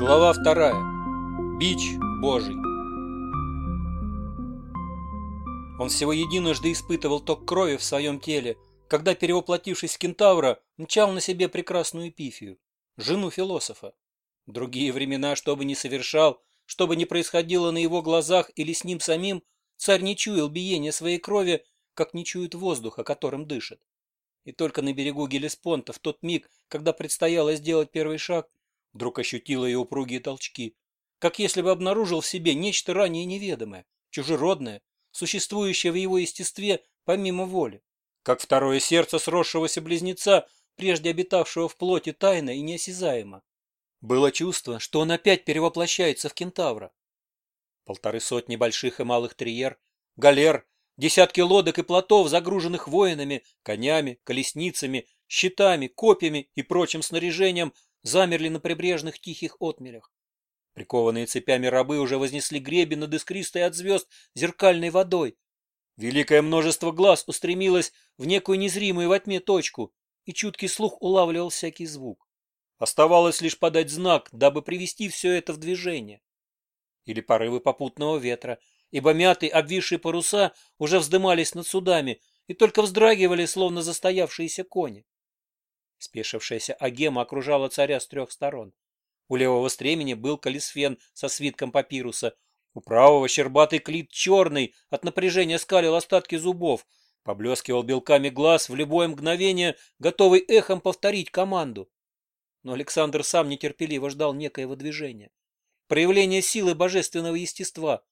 Глава вторая. Бич Божий. Он всего единожды испытывал ток крови в своем теле, когда, перевоплотившись в кентавра, мчал на себе прекрасную Пифию, жену философа. Другие времена, что бы ни совершал, что бы ни происходило на его глазах или с ним самим, царь не чуял биения своей крови, как не чует воздуха, которым дышит. И только на берегу Гелеспонта, в тот миг, когда предстояло сделать первый шаг, Вдруг ощутила ее упругие толчки, как если бы обнаружил в себе нечто ранее неведомое, чужеродное, существующее в его естестве помимо воли, как второе сердце сросшегося близнеца, прежде обитавшего в плоти тайно и неосязаемо. Было чувство, что он опять перевоплощается в кентавра. Полторы сотни больших и малых триер, галер, десятки лодок и плотов, загруженных воинами, конями, колесницами, щитами, копьями и прочим снаряжением, замерли на прибрежных тихих отмелях. Прикованные цепями рабы уже вознесли греби над искристой от звезд зеркальной водой. Великое множество глаз устремилось в некую незримую во тьме точку, и чуткий слух улавливал всякий звук. Оставалось лишь подать знак, дабы привести все это в движение. Или порывы попутного ветра, ибо мятые обвисшие паруса уже вздымались над судами и только вздрагивали, словно застоявшиеся кони. Спешившаяся агема окружала царя с трех сторон. У левого стремени был колесфен со свитком папируса. У правого щербатый клит черный, от напряжения скалил остатки зубов. Поблескивал белками глаз в любое мгновение, готовый эхом повторить команду. Но Александр сам нетерпеливо ждал некоего движения. Проявление силы божественного естества.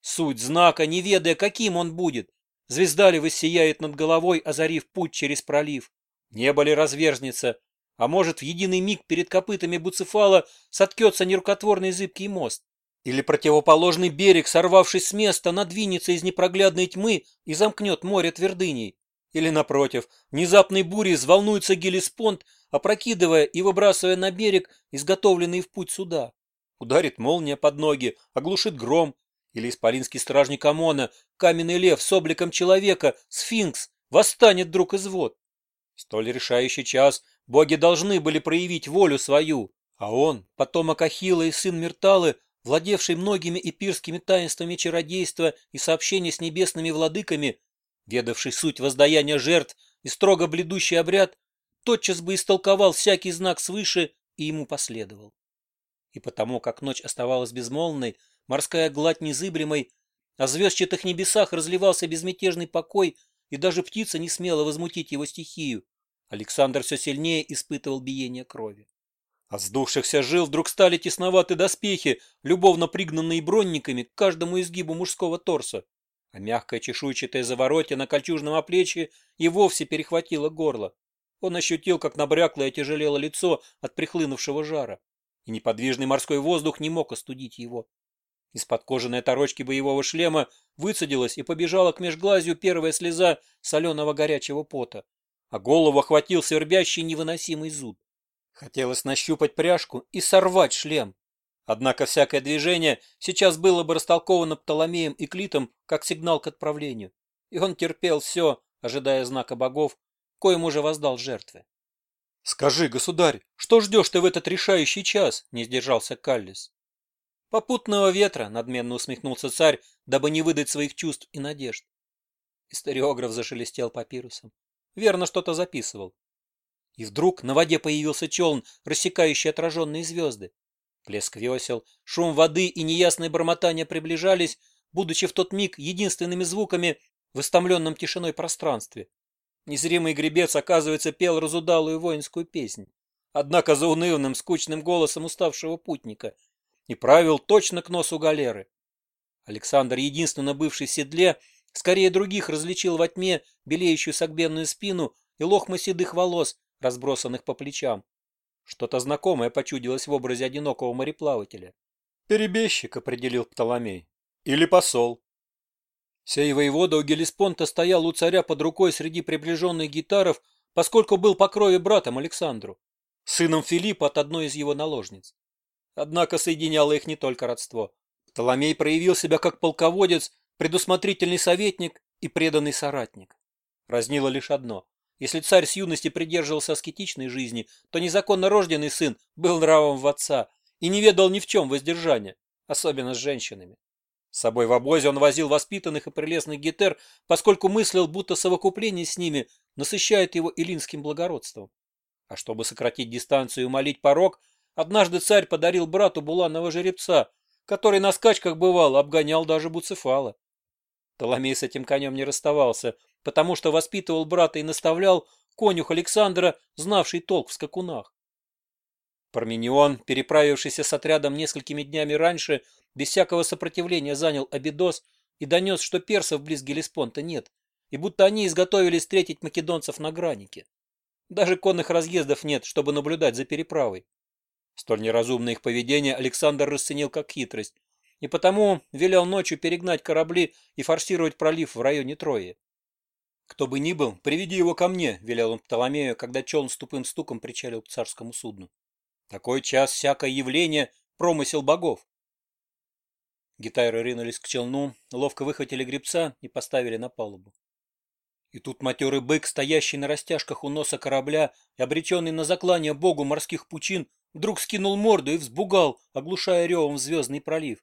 Суть знака, не ведая, каким он будет. Звезда ли воссияет над головой, озарив путь через пролив. Не были разверзнется, а может, в единый миг перед копытами Буцефала соткется нерукотворный зыбкий мост. Или противоположный берег, сорвавшись с места, надвинется из непроглядной тьмы и замкнет море твердыней. Или, напротив, внезапной бурей взволнуется гелиспонт, опрокидывая и выбрасывая на берег изготовленный в путь суда. Ударит молния под ноги, оглушит гром. Или исполинский стражник ОМОНа, каменный лев с обликом человека, сфинкс, восстанет вдруг из вод. Столь решающий час боги должны были проявить волю свою, а он, потомок Ахилла и сын Мирталы, владевший многими эпирскими таинствами чародейства и сообщения с небесными владыками, ведавший суть воздаяния жертв и строго бледущий обряд, тотчас бы истолковал всякий знак свыше и ему последовал. И потому, как ночь оставалась безмолвной, морская гладь незыблемой, о звездчатых небесах разливался безмятежный покой, и даже птица не смела возмутить его стихию. Александр все сильнее испытывал биение крови. От сдувшихся жил вдруг стали тесноваты доспехи, любовно пригнанные бронниками к каждому изгибу мужского торса, а мягкая чешуйчатая заворотье на кольчужном оплечье и вовсе перехватило горло. Он ощутил, как набрякло и тяжелело лицо от прихлынувшего жара, и неподвижный морской воздух не мог остудить его. Из-под кожаной оторочки боевого шлема выцедилась и побежала к межглазию первая слеза соленого горячего пота а голову охватил свербящий невыносимый зуд. Хотелось нащупать пряжку и сорвать шлем. Однако всякое движение сейчас было бы растолковано Птоломеем и Клитом как сигнал к отправлению, и он терпел все, ожидая знака богов, коим уже воздал жертвы. — Скажи, государь, что ждешь ты в этот решающий час? — не сдержался Каллис. — Попутного ветра, — надменно усмехнулся царь, дабы не выдать своих чувств и надежд. Историограф зашелестел папирусом. Верно что-то записывал. И вдруг на воде появился челн, рассекающий отраженные звезды. Плеск весел, шум воды и неясное бормотание приближались, будучи в тот миг единственными звуками в истомленном тишиной пространстве. Незримый гребец, оказывается, пел разудалую воинскую песнь, однако за унывным, скучным голосом уставшего путника, и правил точно к носу галеры. Александр, единственно бывший в седле, Скорее других различил во тьме белеющую согбенную спину и лохмы седых волос, разбросанных по плечам. Что-то знакомое почудилось в образе одинокого мореплавателя. «Перебежчик», — определил Птоломей. «Или посол». Сей воевода у Гелеспонта стоял у царя под рукой среди приближенных гитаров, поскольку был по крови братом Александру, сыном Филиппа от одной из его наложниц. Однако соединяло их не только родство. Птоломей проявил себя как полководец предусмотрительный советник и преданный соратник. Разнило лишь одно. Если царь с юности придерживался аскетичной жизни, то незаконно рожденный сын был нравом в отца и не ведал ни в чем воздержания, особенно с женщинами. С собой в обозе он возил воспитанных и прелестных гетер, поскольку мыслил, будто совокупление с ними насыщает его илинским благородством. А чтобы сократить дистанцию и умолить порог, однажды царь подарил брату буланного жеребца, который на скачках бывал, обгонял даже Буцефала. То с этим конем не расставался, потому что воспитывал брата и наставлял конюх Александра, знавший толк в скакунах. Парменион, переправившийся с отрядом несколькими днями раньше, без всякого сопротивления занял Абидос и донес, что персов близ Гелеспонта нет, и будто они изготовились встретить македонцев на гранике. Даже конных разъездов нет, чтобы наблюдать за переправой. Столь неразумное их поведение Александр расценил как хитрость и потому велел ночью перегнать корабли и форсировать пролив в районе Трои. «Кто бы ни был, приведи его ко мне», — велел он Птоломею, когда челн с тупым стуком причалил к царскому судну. «Такой час всякое явление — промысел богов». Гитайры ринулись к челну, ловко выхватили гребца и поставили на палубу. И тут матерый бык, стоящий на растяжках у носа корабля и обреченный на заклание богу морских пучин, вдруг скинул морду и взбугал, оглушая ревом звездный пролив.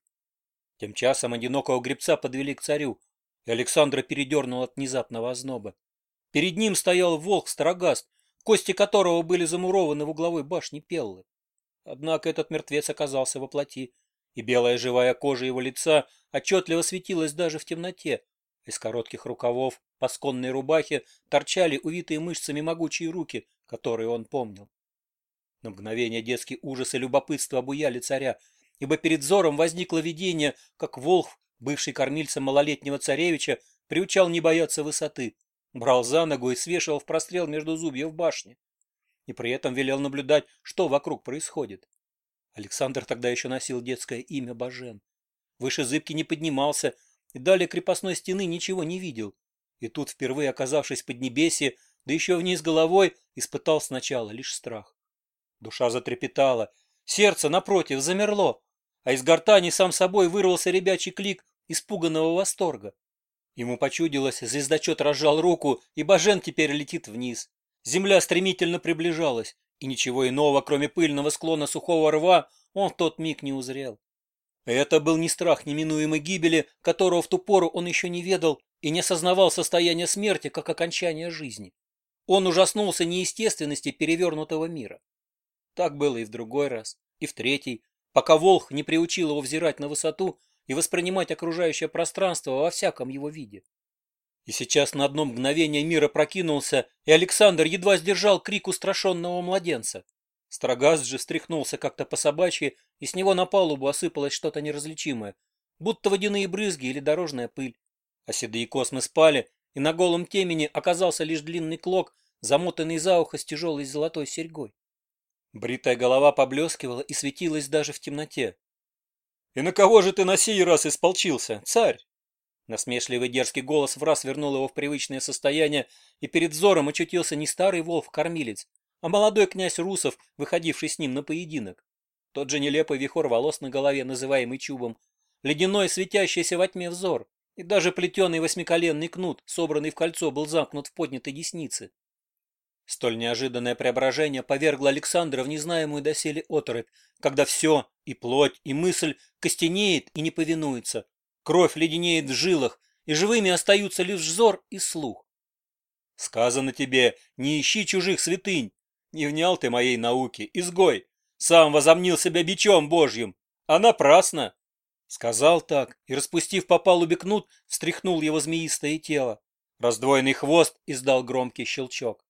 Тем часом одинокого гребца подвели к царю, и Александра передернул от внезапного озноба. Перед ним стоял волк-строгаст, кости которого были замурованы в угловой башне Пеллы. Однако этот мертвец оказался во плоти, и белая живая кожа его лица отчетливо светилась даже в темноте. Из коротких рукавов по сконной рубахе торчали увитые мышцами могучие руки, которые он помнил. На мгновение детский ужас и любопытство обуяли царя, ибо перед взором возникло видение, как Волх, бывший кормильцем малолетнего царевича, приучал не бояться высоты, брал за ногу и свешивал в прострел между зубьев башни, и при этом велел наблюдать, что вокруг происходит. Александр тогда еще носил детское имя Бажен. Выше зыбки не поднимался и далее крепостной стены ничего не видел. И тут, впервые оказавшись под небеси, да еще вниз головой, испытал сначала лишь страх. Душа затрепетала, сердце, напротив, замерло а из гортани сам собой вырвался ребячий клик испуганного восторга. Ему почудилось, звездочет разжал руку, и Бажен теперь летит вниз. Земля стремительно приближалась, и ничего иного, кроме пыльного склона сухого рва, он в тот миг не узрел. Это был не страх неминуемой гибели, которого в ту пору он еще не ведал и не осознавал состояние смерти как окончание жизни. Он ужаснулся неестественности перевернутого мира. Так было и в другой раз, и в третий, пока Волх не приучил его взирать на высоту и воспринимать окружающее пространство во всяком его виде. И сейчас на одно мгновение мир опрокинулся, и Александр едва сдержал крик устрашенного младенца. Строгаз же встряхнулся как-то по-собачьи, и с него на палубу осыпалось что-то неразличимое, будто водяные брызги или дорожная пыль. А седые космы спали, и на голом темени оказался лишь длинный клок, замотанный за ухо с тяжелой золотой серьгой. Бритая голова поблескивала и светилась даже в темноте. «И на кого же ты на сей раз исполчился, царь?» Насмешливый дерзкий голос в раз вернул его в привычное состояние, и перед взором очутился не старый волк-кормилец, а молодой князь Русов, выходивший с ним на поединок. Тот же нелепый вихор волос на голове, называемый чубом, ледяной светящийся во тьме взор, и даже плетеный восьмиколенный кнут, собранный в кольцо, был замкнут в поднятой деснице. Столь неожиданное преображение повергло Александра в незнаемую доселе оторопь, когда все, и плоть, и мысль, костенеет и не повинуется. Кровь леденеет в жилах, и живыми остаются лишь взор и слух. Сказано тебе, не ищи чужих святынь. Не внял ты моей науки, изгой. Сам возомнил себя бичом божьим, а напрасно. Сказал так, и, распустив по палубе кнут, встряхнул его змеистое тело. Раздвоенный хвост издал громкий щелчок.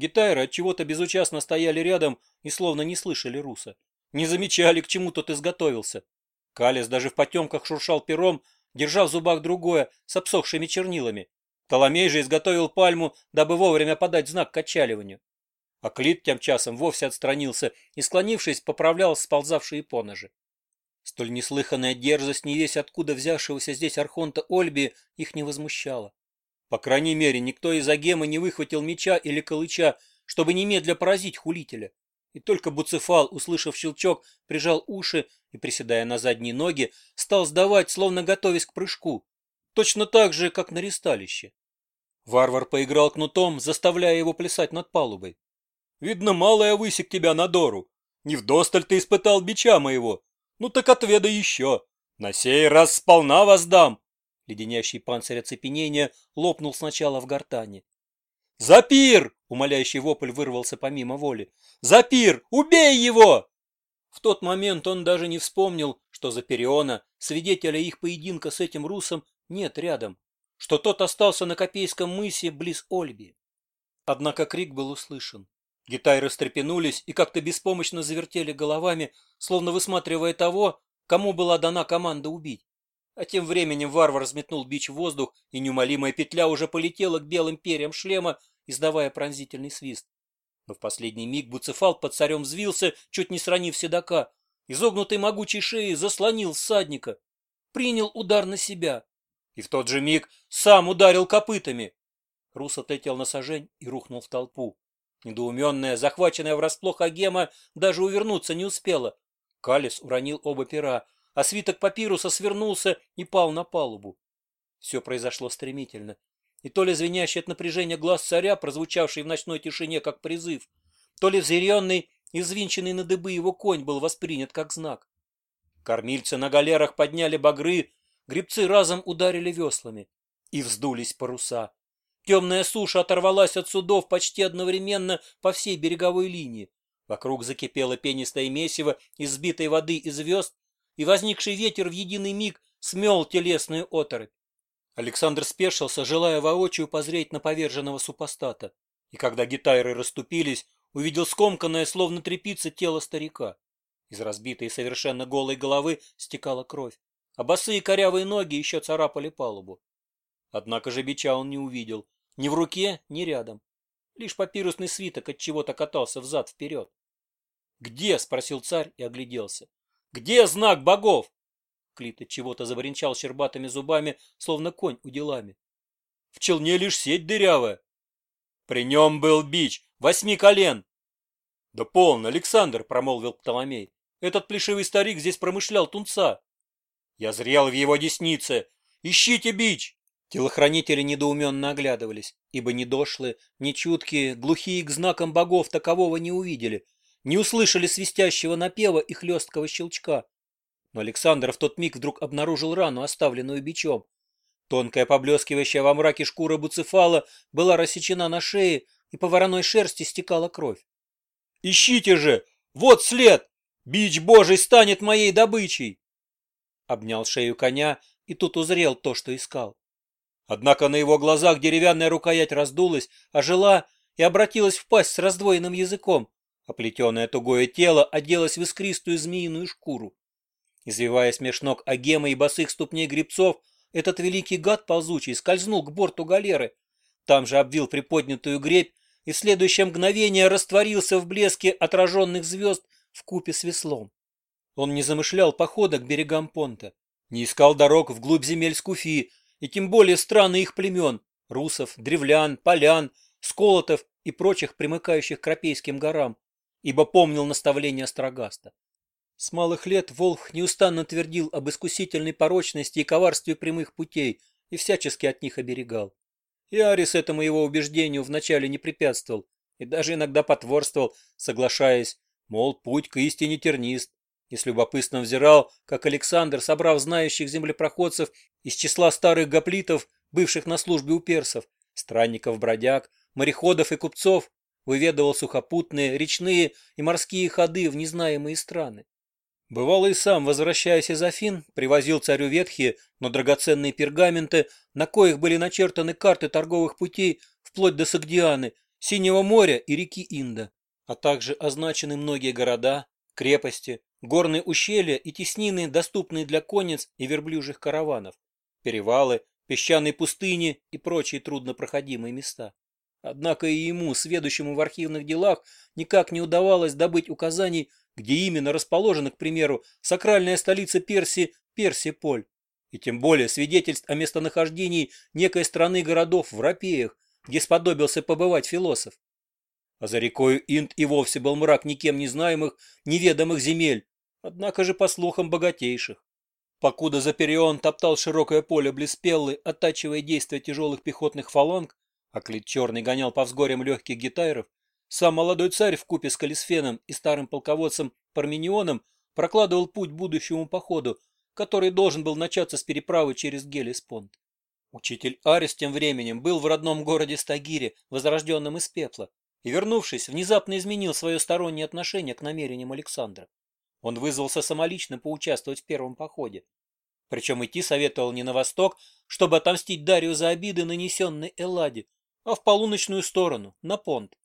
Гитайры от чего-то безучастно стояли рядом и словно не слышали руса. Не замечали, к чему тот изготовился. Калес даже в потемках шуршал пером, держа в зубах другое, с обсохшими чернилами. Толомей же изготовил пальму, дабы вовремя подать знак к отчаливанию. А Клит тем часом вовсе отстранился и, склонившись, поправлял сползавшие поножи. Столь неслыханная дерзость, не весь откуда взявшегося здесь Архонта Ольби, их не возмущала. По крайней мере, никто из Агемы не выхватил меча или колыча, чтобы немедля поразить хулителя. И только Буцефал, услышав щелчок, прижал уши и, приседая на задние ноги, стал сдавать, словно готовясь к прыжку. Точно так же, как на ресталище. Варвар поиграл кнутом, заставляя его плясать над палубой. «Видно, мало я высек тебя на дору. Не вдосталь ты испытал бича моего. Ну так отведай еще. На сей раз сполна воздам. Леденящий панцирь оцепенения лопнул сначала в гортане. «Запир!» — умоляющий вопль вырвался помимо воли. «Запир! Убей его!» В тот момент он даже не вспомнил, что Запериона, свидетеля их поединка с этим русом, нет рядом, что тот остался на Копейском мысе близ Ольби. Однако крик был услышан. Гитайры стрепенулись и как-то беспомощно завертели головами, словно высматривая того, кому была дана команда убить. А тем временем варвар взметнул бич в воздух, и неумолимая петля уже полетела к белым перьям шлема, издавая пронзительный свист. Но в последний миг Буцефал под царем взвился, чуть не сранив седока. изогнутый могучей шеей заслонил всадника. Принял удар на себя. И в тот же миг сам ударил копытами. Рус отлетел на сажень и рухнул в толпу. Недоуменная, захваченная врасплох Агема, даже увернуться не успела. Калис уронил оба пера, а свиток папируса свернулся и пал на палубу. Все произошло стремительно. И то ли звенящий от напряжения глаз царя, прозвучавший в ночной тишине как призыв, то ли взъяренный и звинченный на дыбы его конь был воспринят как знак. Кормильцы на галерах подняли багры, грибцы разом ударили веслами. И вздулись паруса. Темная суша оторвалась от судов почти одновременно по всей береговой линии. Вокруг закипело пенистое месиво избитой воды и звезд, и возникший ветер в единый миг смел телесную оторопь. Александр спешился, желая воочию позреть на поверженного супостата, и когда гитары расступились, увидел скомканное, словно трепица тело старика. Из разбитой совершенно голой головы стекала кровь, а босые корявые ноги еще царапали палубу. Однако же бича он не увидел, ни в руке, ни рядом. Лишь папирусный свиток от чего-то катался взад-вперед. «Где?» — спросил царь и огляделся. Где знак богов? Клит чего-то забринчал щербатыми зубами, словно конь у делами. В челне лишь сеть дырявая. При нем был бич, восьми колен. Да полно, Александр, промолвил Птоломей. Этот плешивый старик здесь промышлял тунца. Я зрел в его деснице. Ищите бич! Телохранители недоуменно оглядывались, ибо недошлые, нечуткие, глухие к знакам богов такового не увидели — не услышали свистящего напева и хлесткого щелчка. Но Александр в тот миг вдруг обнаружил рану, оставленную бичом. Тонкая поблескивающая во мраке шкура буцефала была рассечена на шее, и по вороной шерсти стекала кровь. «Ищите же! Вот след! Бич божий станет моей добычей!» Обнял шею коня и тут узрел то, что искал. Однако на его глазах деревянная рукоять раздулась, ожила и обратилась в пасть с раздвоенным языком, Оплетенное тугое тело оделось в искристую змеиную шкуру. Извиваясь меж ног агемы и босых ступней грибцов, этот великий гад ползучий скользнул к борту галеры. Там же обвил приподнятую гребь и в следующее мгновение растворился в блеске отраженных звезд в купе с веслом. Он не замышлял похода к берегам Понта, не искал дорог вглубь земель Скуфи и тем более страны их племен – русов, древлян, полян, сколотов и прочих примыкающих к Рапейским горам ибо помнил наставление Строгаста. С малых лет Волх неустанно твердил об искусительной порочности и коварстве прямых путей и всячески от них оберегал. И Арис этому его убеждению вначале не препятствовал и даже иногда потворствовал, соглашаясь, мол, путь к истине тернист, и с любопытством взирал, как Александр, собрав знающих землепроходцев из числа старых гоплитов, бывших на службе у персов, странников-бродяг, мореходов и купцов, выведывал сухопутные, речные и морские ходы в незнаемые страны. Бывало и сам, возвращаясь из Афин, привозил царю ветхие, но драгоценные пергаменты, на коих были начертаны карты торговых путей вплоть до Сагдианы, Синего моря и реки Инда, а также означены многие города, крепости, горные ущелья и теснины, доступные для конец и верблюжьих караванов, перевалы, песчаные пустыни и прочие труднопроходимые места. Однако и ему, сведущему в архивных делах, никак не удавалось добыть указаний, где именно расположена, к примеру, сакральная столица Персии Персиполь, и тем более свидетельств о местонахождении некой страны городов в Рапеях, где сподобился побывать философ. А за рекою Инд и вовсе был мрак никем не знаемых, неведомых земель, однако же, по слухам, богатейших. Покуда Заперион топтал широкое поле блиспеллы, оттачивая действия тяжелых пехотных фаланг, а Аклит Черный гонял по взгорям легких гитайров. Сам молодой царь в купе с Калисфеном и старым полководцем Парменионом прокладывал путь будущему походу, который должен был начаться с переправы через Гелеспонд. Учитель Арис тем временем был в родном городе Стагире, возрожденном из пепла, и, вернувшись, внезапно изменил свое стороннее отношение к намерениям Александра. Он вызвался самолично поучаствовать в первом походе. Причем идти советовал не на восток, чтобы отомстить Дарью за обиды, нанесенные Элладе, а в полуночную сторону, на понт.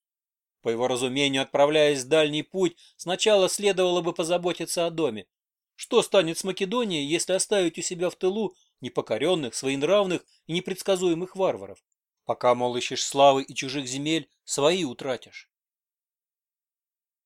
По его разумению, отправляясь в дальний путь, сначала следовало бы позаботиться о доме. Что станет с Македонией, если оставить у себя в тылу непокоренных, своенравных и непредсказуемых варваров? Пока, мол, ищешь славы и чужих земель, свои утратишь.